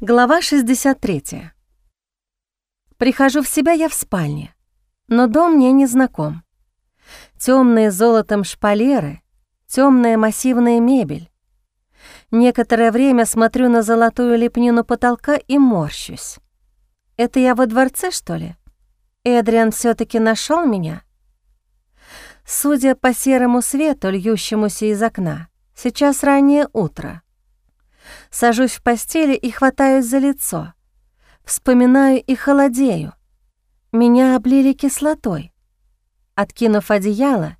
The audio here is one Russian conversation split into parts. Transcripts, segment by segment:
Глава 63. Прихожу в себя я в спальне, но дом мне не знаком. Темные золотом шпалеры, темная массивная мебель. Некоторое время смотрю на золотую лепнину потолка и морщусь. Это я во дворце, что ли? Эдриан все таки нашел меня? Судя по серому свету, льющемуся из окна, сейчас раннее утро — Сажусь в постели и хватаюсь за лицо. Вспоминаю и холодею. Меня облили кислотой. Откинув одеяло,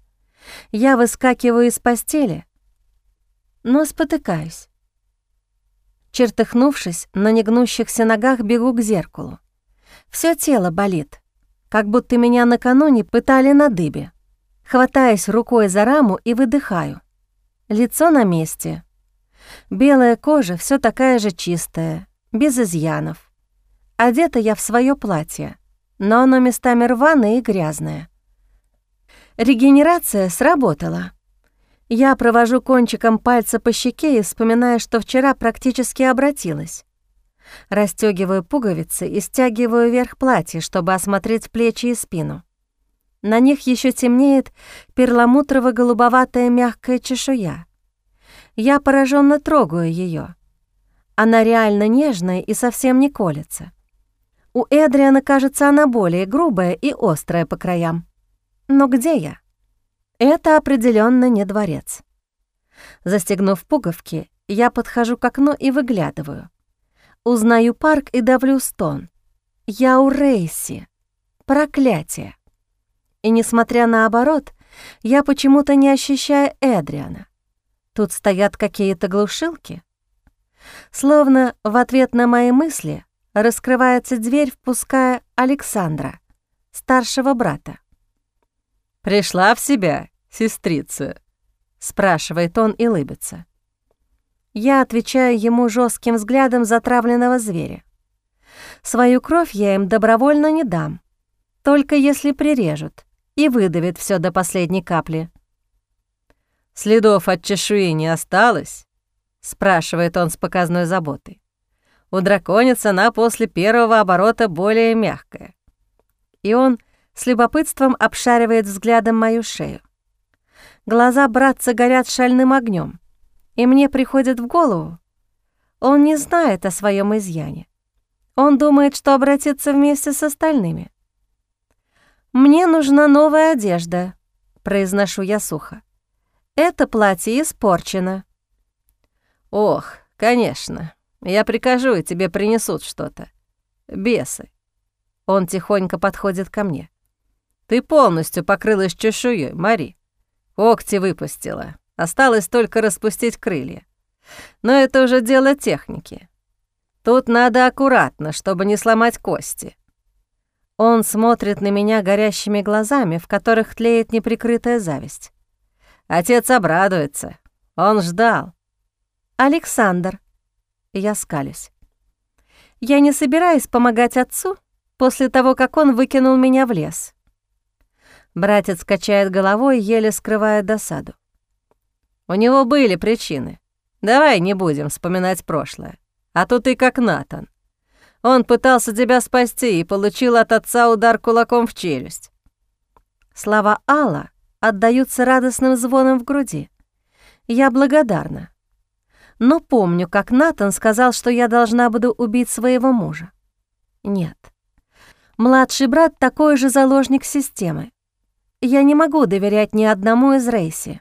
я выскакиваю из постели, но спотыкаюсь. Чертыхнувшись, на негнущихся ногах бегу к зеркалу. Всё тело болит, как будто меня накануне пытали на дыбе. Хватаюсь рукой за раму и выдыхаю. Лицо на месте, Белая кожа все такая же чистая, без изъянов. Одета я в свое платье, но оно местами рваное и грязное. Регенерация сработала. Я провожу кончиком пальца по щеке и вспоминаю, что вчера практически обратилась. Растёгиваю пуговицы и стягиваю вверх платья, чтобы осмотреть плечи и спину. На них еще темнеет перламутрово-голубоватая мягкая чешуя. Я пораженно трогаю ее. Она реально нежная и совсем не колется. У Эдриана, кажется, она более грубая и острая по краям. Но где я? Это определенно не дворец. Застегнув пуговки, я подхожу к окну и выглядываю. Узнаю парк и давлю стон. Я у Рейси. Проклятие. И несмотря на оборот, я почему-то не ощущаю Эдриана. Тут стоят какие-то глушилки. Словно в ответ на мои мысли раскрывается дверь, впуская Александра, старшего брата. «Пришла в себя, сестрица?» — спрашивает он и лыбится. Я отвечаю ему жестким взглядом затравленного зверя. Свою кровь я им добровольно не дам, только если прирежут и выдавят все до последней капли. «Следов от чешуи не осталось?» — спрашивает он с показной заботой. «У драконец она после первого оборота более мягкая». И он с любопытством обшаривает взглядом мою шею. Глаза братца горят шальным огнем, и мне приходит в голову. Он не знает о своем изъяне. Он думает, что обратится вместе с остальными. «Мне нужна новая одежда», — произношу я сухо. Это платье испорчено». «Ох, конечно. Я прикажу, и тебе принесут что-то. Бесы». Он тихонько подходит ко мне. «Ты полностью покрылась чешуей, Мари. Когти выпустила. Осталось только распустить крылья. Но это уже дело техники. Тут надо аккуратно, чтобы не сломать кости». Он смотрит на меня горящими глазами, в которых тлеет неприкрытая зависть. Отец обрадуется. Он ждал. Александр. Я скалюсь. Я не собираюсь помогать отцу после того, как он выкинул меня в лес. Братец качает головой, еле скрывая досаду. У него были причины. Давай не будем вспоминать прошлое. А то ты как Натан. Он пытался тебя спасти и получил от отца удар кулаком в челюсть. Слова Алла отдаются радостным звоном в груди. Я благодарна. Но помню, как Натан сказал, что я должна буду убить своего мужа. Нет. Младший брат такой же заложник системы. Я не могу доверять ни одному из Рейси.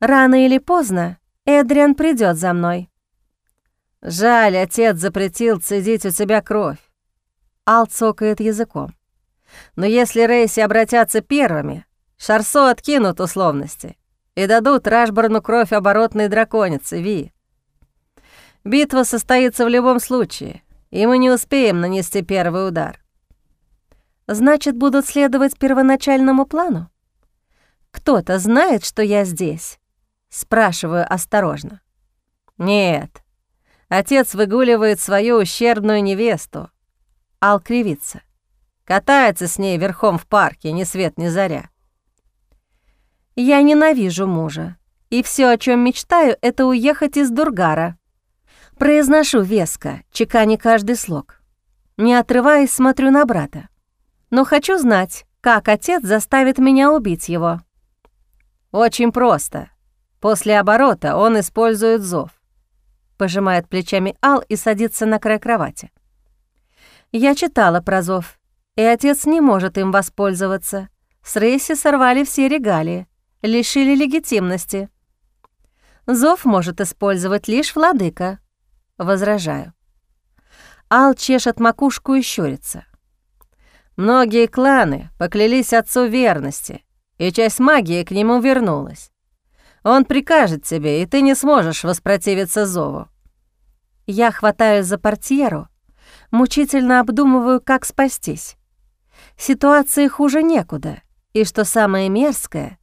Рано или поздно Эдриан придет за мной. Жаль, отец запретил цедить у тебя кровь. Ал цокает языком. Но если Рейси обратятся первыми, Шарсо откинут условности и дадут Рашборну кровь оборотной драконицы, Ви. Битва состоится в любом случае, и мы не успеем нанести первый удар. Значит, будут следовать первоначальному плану? Кто-то знает, что я здесь? Спрашиваю осторожно. Нет. Отец выгуливает свою ущербную невесту. Ал кривится. Катается с ней верхом в парке, ни свет ни заря. Я ненавижу мужа, и все, о чем мечтаю, это уехать из Дургара. Произношу веско, чеканя каждый слог. Не отрываясь, смотрю на брата. Но хочу знать, как отец заставит меня убить его. Очень просто. После оборота он использует зов. Пожимает плечами Ал и садится на край кровати. Я читала про зов, и отец не может им воспользоваться. С Рейси сорвали все регалии, лишили легитимности. Зов может использовать лишь владыка. Возражаю. Ал чешет макушку и щурится. Многие кланы поклялись отцу верности, и часть магии к нему вернулась. Он прикажет тебе, и ты не сможешь воспротивиться зову. Я хватаюсь за портьеру, мучительно обдумываю, как спастись. Ситуации хуже некуда, и, что самое мерзкое,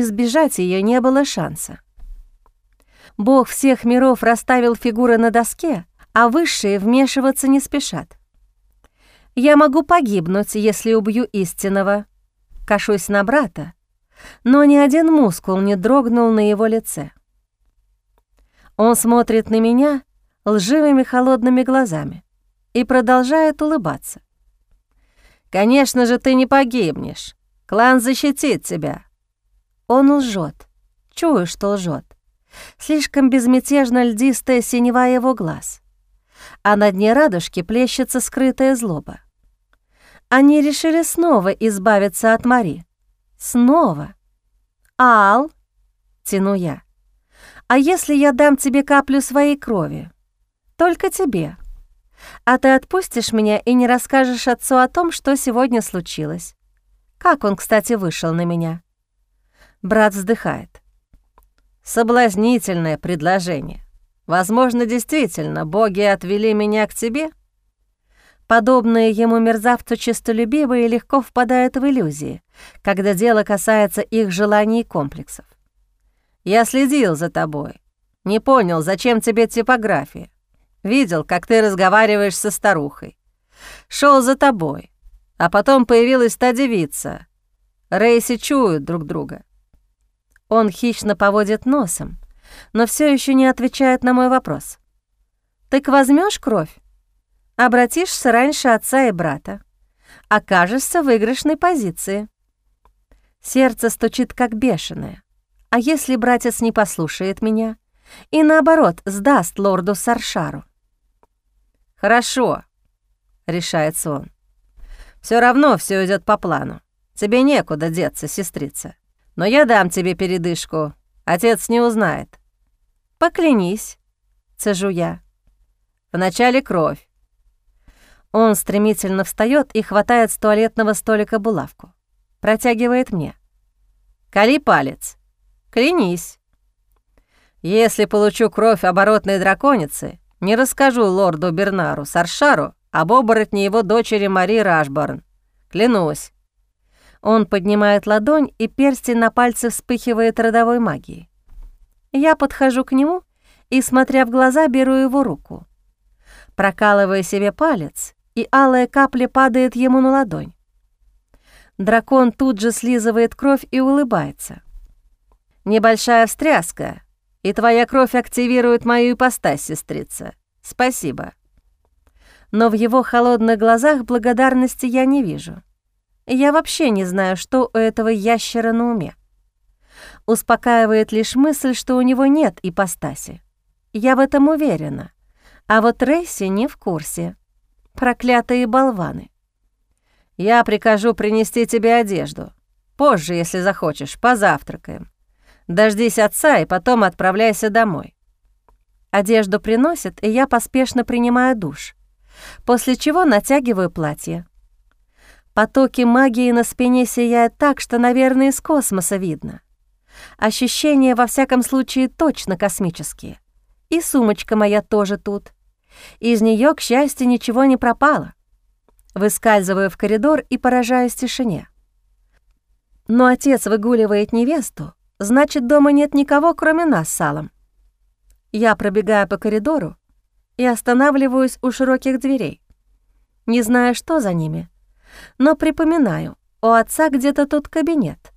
избежать ее не было шанса. Бог всех миров расставил фигуры на доске, а высшие вмешиваться не спешат. Я могу погибнуть, если убью истинного. Кашусь на брата, но ни один мускул не дрогнул на его лице. Он смотрит на меня лживыми холодными глазами и продолжает улыбаться. «Конечно же, ты не погибнешь. Клан защитит тебя». Он лжет. Чую, что лжет. Слишком безмятежно льдистая синева его глаз. А на дне радужки плещется скрытая злоба. Они решили снова избавиться от Мари. Снова. «Ал», — тяну я, — «а если я дам тебе каплю своей крови? Только тебе. А ты отпустишь меня и не расскажешь отцу о том, что сегодня случилось. Как он, кстати, вышел на меня?» Брат вздыхает. «Соблазнительное предложение. Возможно, действительно, боги отвели меня к тебе?» Подобные ему мерзавцу честолюбивые легко впадают в иллюзии, когда дело касается их желаний и комплексов. «Я следил за тобой. Не понял, зачем тебе типография. Видел, как ты разговариваешь со старухой. Шел за тобой. А потом появилась та девица. Рейси чуют друг друга». Он хищно поводит носом, но все еще не отвечает на мой вопрос. «Так возьмешь кровь?» Обратишься раньше отца и брата. Окажешься в выигрышной позиции. Сердце стучит как бешеное. А если братец не послушает меня? И наоборот, сдаст лорду Саршару? «Хорошо», — решается он. Все равно все идет по плану. Тебе некуда деться, сестрица. Но я дам тебе передышку. Отец не узнает». «Поклянись», — цежу я. «Вначале кровь, он стремительно встает и хватает с туалетного столика булавку. Протягивает мне. «Кали палец. Клянись». «Если получу кровь оборотной драконицы, не расскажу лорду Бернару Саршару об оборотне его дочери Мари Рашборн. Клянусь». Он поднимает ладонь, и перстень на пальце вспыхивает родовой магией. Я подхожу к нему и, смотря в глаза, беру его руку. Прокалывая себе палец, и алая капля падает ему на ладонь. Дракон тут же слизывает кровь и улыбается. «Небольшая встряска, и твоя кровь активирует мою ипостась, сестрица. Спасибо». Но в его холодных глазах благодарности я не вижу. Я вообще не знаю, что у этого ящера на уме. Успокаивает лишь мысль, что у него нет ипостаси. Я в этом уверена. А вот Рейси не в курсе. Проклятые болваны. Я прикажу принести тебе одежду. Позже, если захочешь, позавтракаем. Дождись отца и потом отправляйся домой. Одежду приносят, и я поспешно принимаю душ, после чего натягиваю платье. Потоки магии на спине сияют так, что, наверное, из космоса видно. Ощущения, во всяком случае, точно космические. И сумочка моя тоже тут. Из нее, к счастью, ничего не пропало. Выскальзываю в коридор и поражаюсь тишине. Но отец выгуливает невесту, значит, дома нет никого, кроме нас с Алом. Я пробегаю по коридору и останавливаюсь у широких дверей. Не знаю, что за ними, но припоминаю, у отца где-то тут кабинет.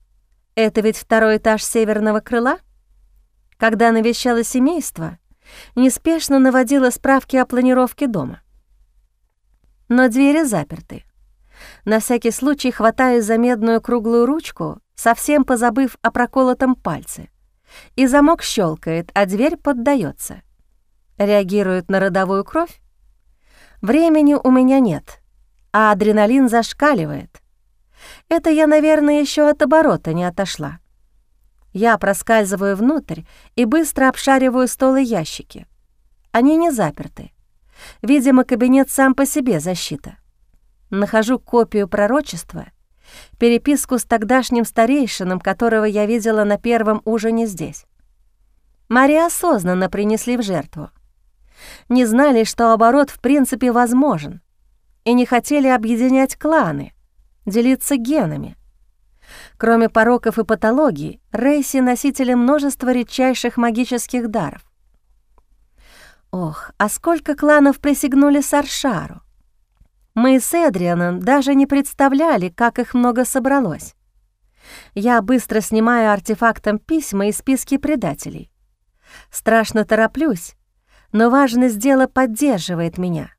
Это ведь второй этаж северного крыла? Когда навещала семейство — неспешно наводила справки о планировке дома. Но двери заперты. На всякий случай хватаю за медную круглую ручку, совсем позабыв о проколотом пальце. И замок щелкает, а дверь поддается. Реагирует на родовую кровь? Времени у меня нет, а адреналин зашкаливает. Это я, наверное, еще от оборота не отошла. Я проскальзываю внутрь и быстро обшариваю стол и ящики. Они не заперты. Видимо, кабинет сам по себе защита. Нахожу копию пророчества, переписку с тогдашним старейшином, которого я видела на первом ужине здесь. Мария осознанно принесли в жертву. Не знали, что оборот в принципе возможен, и не хотели объединять кланы, делиться генами. Кроме пороков и патологий, Рейси — носители множества редчайших магических даров. Ох, а сколько кланов присягнули Саршару! Мы с Эдрианом даже не представляли, как их много собралось. Я быстро снимаю артефактом письма и списки предателей. Страшно тороплюсь, но важность дела поддерживает меня.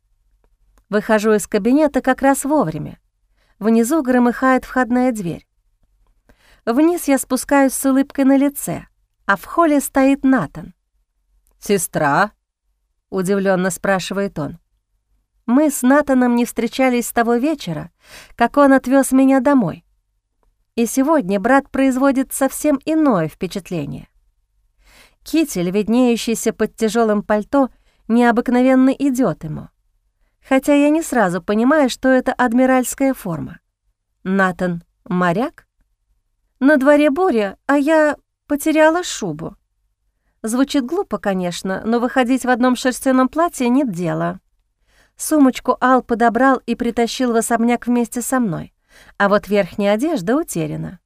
Выхожу из кабинета как раз вовремя. Внизу громыхает входная дверь. Вниз я спускаюсь с улыбкой на лице, а в холле стоит Натан. «Сестра?» — удивленно спрашивает он. Мы с Натаном не встречались с того вечера, как он отвез меня домой. И сегодня брат производит совсем иное впечатление. Китель, виднеющийся под тяжелым пальто, необыкновенно идет ему. Хотя я не сразу понимаю, что это адмиральская форма. Натан — моряк? На дворе буря, а я потеряла шубу. Звучит глупо, конечно, но выходить в одном шерстяном платье нет дела. Сумочку Ал подобрал и притащил в особняк вместе со мной, а вот верхняя одежда утеряна.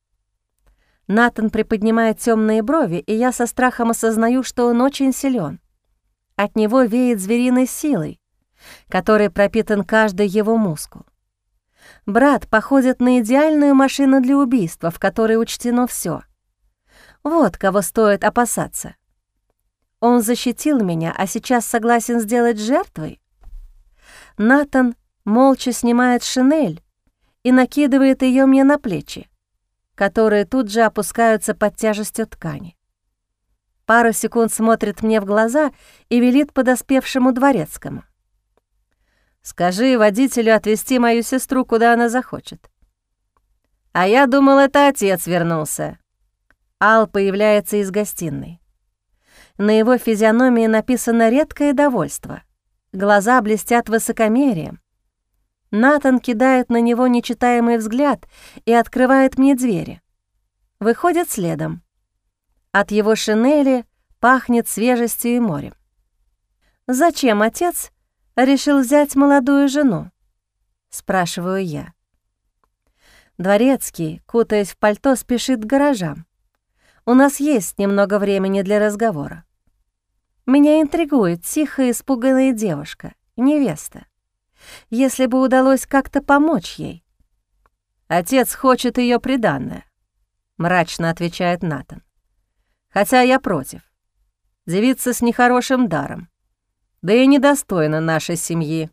Натан приподнимает темные брови, и я со страхом осознаю, что он очень силен. От него веет звериной силой, которой пропитан каждый его мускул. Брат походит на идеальную машину для убийства, в которой учтено все. Вот кого стоит опасаться. Он защитил меня, а сейчас согласен сделать жертвой? Натан молча снимает шинель и накидывает ее мне на плечи, которые тут же опускаются под тяжестью ткани. Пару секунд смотрит мне в глаза и велит подоспевшему дворецкому. «Скажи водителю отвезти мою сестру, куда она захочет». «А я думал, это отец вернулся». Ал появляется из гостиной. На его физиономии написано редкое довольство. Глаза блестят высокомерием. Натан кидает на него нечитаемый взгляд и открывает мне двери. Выходит следом. От его шинели пахнет свежестью и морем. «Зачем отец решил взять молодую жену?» — спрашиваю я. Дворецкий, кутаясь в пальто, спешит к гаражам. У нас есть немного времени для разговора. Меня интригует тихая испуганная девушка, невеста. Если бы удалось как-то помочь ей. «Отец хочет ее приданное», — мрачно отвечает Натан. «Хотя я против. Девица с нехорошим даром. Да и недостойна нашей семьи».